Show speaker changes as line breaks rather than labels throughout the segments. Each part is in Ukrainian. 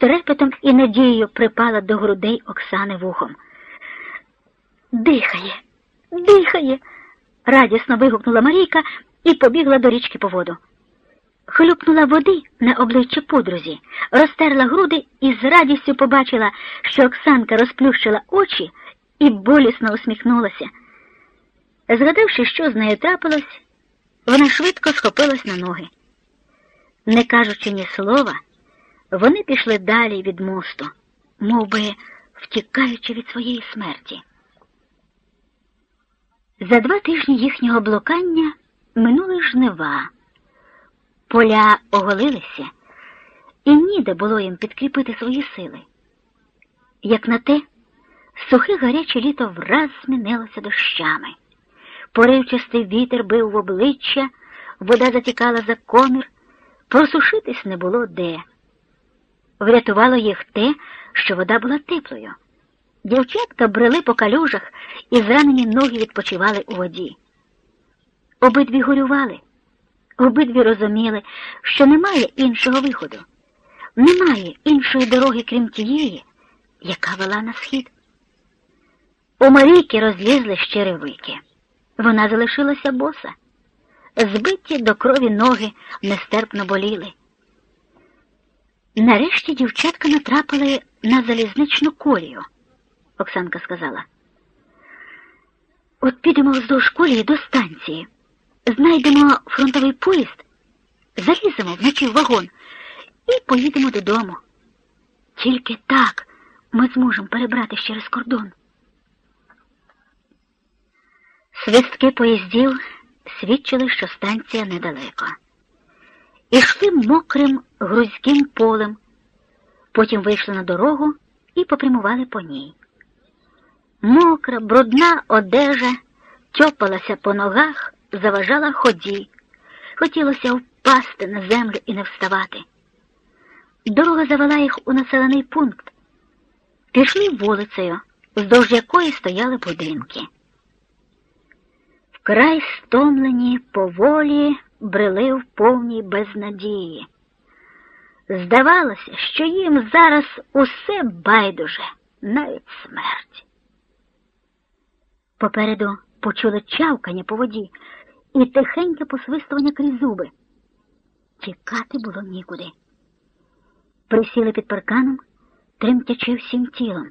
трепетом і надією припала до грудей Оксани вухом. Дихає, дихає, радісно вигукнула Марійка і побігла до річки по воду. Хлюпнула води на обличчя подрузі, розтерла груди і з радістю побачила, що Оксанка розплющила очі і болісно усміхнулася. Згадавши, що з нею трапилось, вона швидко схопилась на ноги. Не кажучи ні слова, вони пішли далі від мосту, мов би втікаючи від своєї смерті. За два тижні їхнього блукання минули жнива. Поля оголилися, і ніде було їм підкріпити свої сили. Як на те, сухе гаряче літо враз змінилося дощами. Поривчастий вітер бив в обличчя, вода затікала за комір, просушитись не було де. Врятувало їх те, що вода була теплою. Дівчатка брели по калюжах і зранені ноги відпочивали у воді. Обидві горювали, обидві розуміли, що немає іншого виходу, немає іншої дороги, крім тієї, яка вела на схід. У Марійки розлізли щеревики. Вона залишилася боса. Збиті до крові ноги нестерпно боліли. Нарешті дівчатка натрапили на залізничну колію, Оксанка сказала. От підемо вздовж колії до станції, знайдемо фронтовий поїзд, заліземо вночі в вагон і поїдемо додому. Тільки так ми зможемо перебратися через кордон. Свистки поїздів свідчили, що станція недалеко. Ішли мокрим грузьким полем, потім вийшли на дорогу і попрямували по ній. Мокра, брудна одежа тьопалася по ногах, заважала ході. Хотілося впасти на землю і не вставати. Дорога завела їх у населений пункт. Пішли вулицею, вздовж якої стояли будинки. Вкрай стомлені, поволі брели в повній безнадії. Здавалося, що їм зараз усе байдуже, навіть смерть. Попереду почули чавкання по воді і тихеньке посвистування крізь зуби. Тікати було нікуди. Присіли під парканом, тремтячи всім тілом,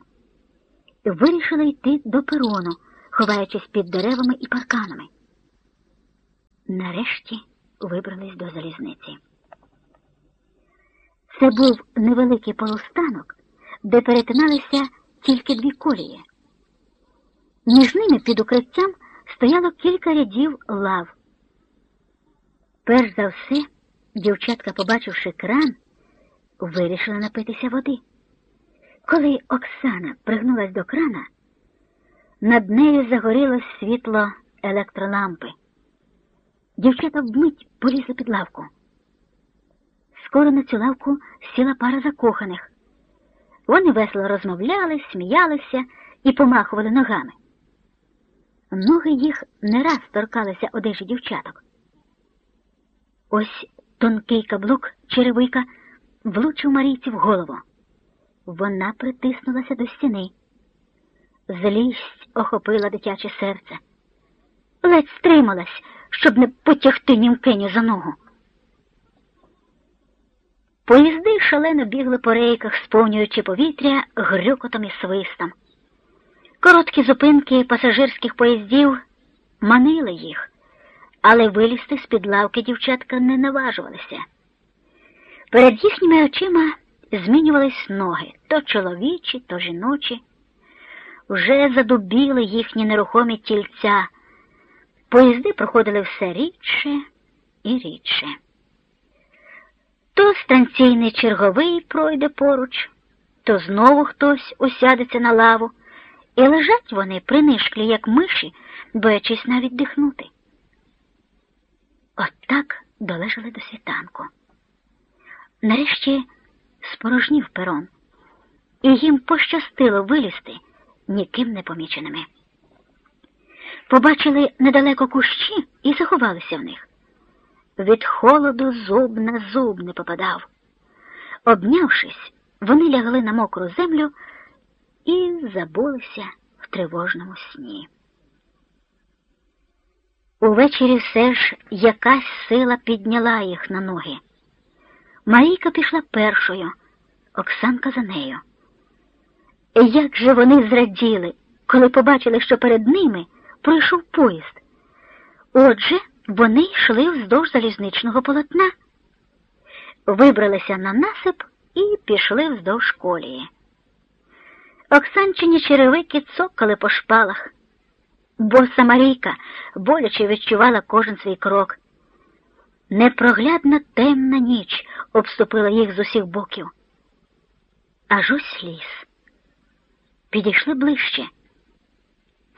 вирішили йти до перону, ховаючись під деревами і парканами. Нарешті вибрались до залізниці. Це був невеликий полустанок, де перетиналися тільки дві колії. Між ними під укриттям стояло кілька рядів лав. Перш за все, дівчатка, побачивши кран, вирішила напитися води. Коли Оксана пригнулась до крана, над нею загорілось світло електролампи. Дівчата вмить полізли під лавку. Скоро на цю лавку сіла пара закоханих. Вони весело розмовляли, сміялися і помахували ногами. Ноги їх не раз торкалися одежі дівчаток. Ось тонкий каблук черевика влучив Марійці в голову. Вона притиснулася до стіни. Злість охопила дитяче серце. Ледь стрималась, щоб не потягти німкеню за ногу. Поїзди шалено бігли по рейках, сповнюючи повітря грюкотом і свистом. Короткі зупинки пасажирських поїздів манили їх, але вилізти з-під лавки дівчатка не наважувалися. Перед їхніми очима змінювались ноги то чоловічі, то жіночі. Вже задубіли їхні нерухомі тільця. Поїзди проходили все рідше і рідше. То станційний черговий пройде поруч, то знову хтось усядеться на лаву, і лежать вони принишклі, як миші, боячись навіть дихнути. От так долежали до світанку. Нарешті спорожнів перон, і їм пощастило вилізти ніким не поміченими. Побачили недалеко кущі і заховалися в них. Від холоду зуб на зуб не попадав. Обнявшись, вони лягли на мокру землю і забулися в тривожному сні. Увечері все ж якась сила підняла їх на ноги. Марійка пішла першою, Оксанка за нею. Як же вони зраділи, коли побачили, що перед ними пройшов поїзд. Отже, вони йшли вздовж залізничного полотна, вибралися на насип і пішли вздовж колії. Оксанчині черевики цокали по шпалах, бо Самарійка боляче відчувала кожен свій крок. Непроглядна темна ніч обступила їх з усіх боків. Аж ось ліс. Підійшли ближче,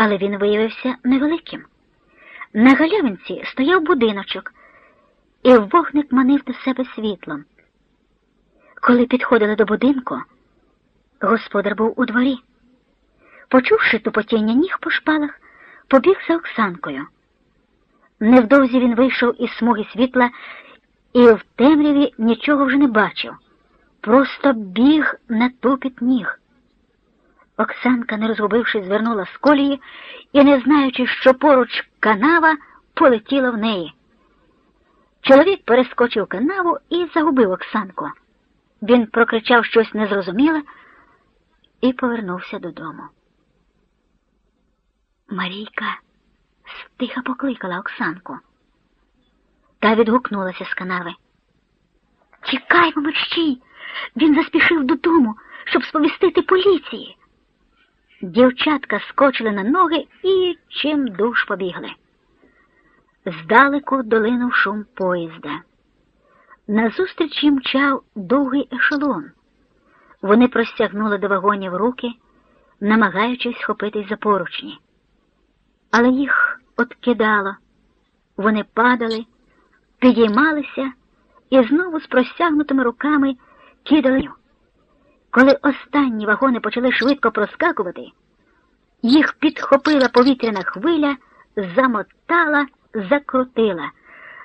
але він виявився невеликим. На галявинці стояв будиночок, і вогник манив до себе світлом. Коли підходили до будинку, господар був у дворі. Почувши тупотіння ніг по шпалах, побіг за Оксанкою. Невдовзі він вийшов із смуги світла і в темряві нічого вже не бачив, просто біг на тупіт ніг. Оксанка, не розгубившись, звернула з колії і, не знаючи, що поруч канава, полетіла в неї. Чоловік перескочив канаву і загубив Оксанку. Він прокричав щось незрозуміле і повернувся додому. Марійка стиха покликала Оксанку. Та відгукнулася з канави. Тікаймо, мерщій! Він заспішив додому, щоб сповістити поліції. Дівчатка скочили на ноги і чим душ побігли. Здалеку долинув шум поїзда. Назустріч їм мчав довгий ешелон. Вони простягнули до вагонів руки, намагаючись схопитись за поручні. Але їх откидало. Вони падали, підіймалися і знову з простягнутими руками кидали. Коли останні вагони почали швидко проскакувати, їх підхопила повітряна хвиля, замотала, закрутила.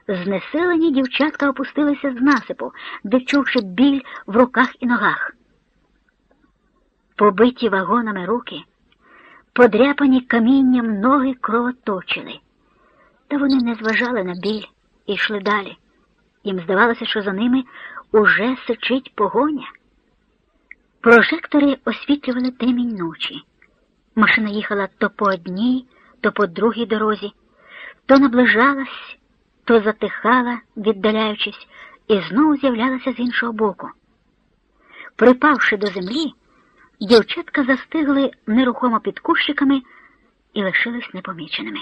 Знесилені дівчатка опустилися з насипу, відчувши біль в руках і ногах. Побиті вагонами руки, подряпані камінням ноги кровоточили. Та вони не зважали на біль і йшли далі. Їм здавалося, що за ними уже сичить погоня. Прожектори освітлювали темінь ночі. Машина їхала то по одній, то по другій дорозі, то наближалась, то затихала, віддаляючись, і знову з'являлася з іншого боку. Припавши до землі, дівчатка застигли нерухомо під кущиками і лишились непоміченими.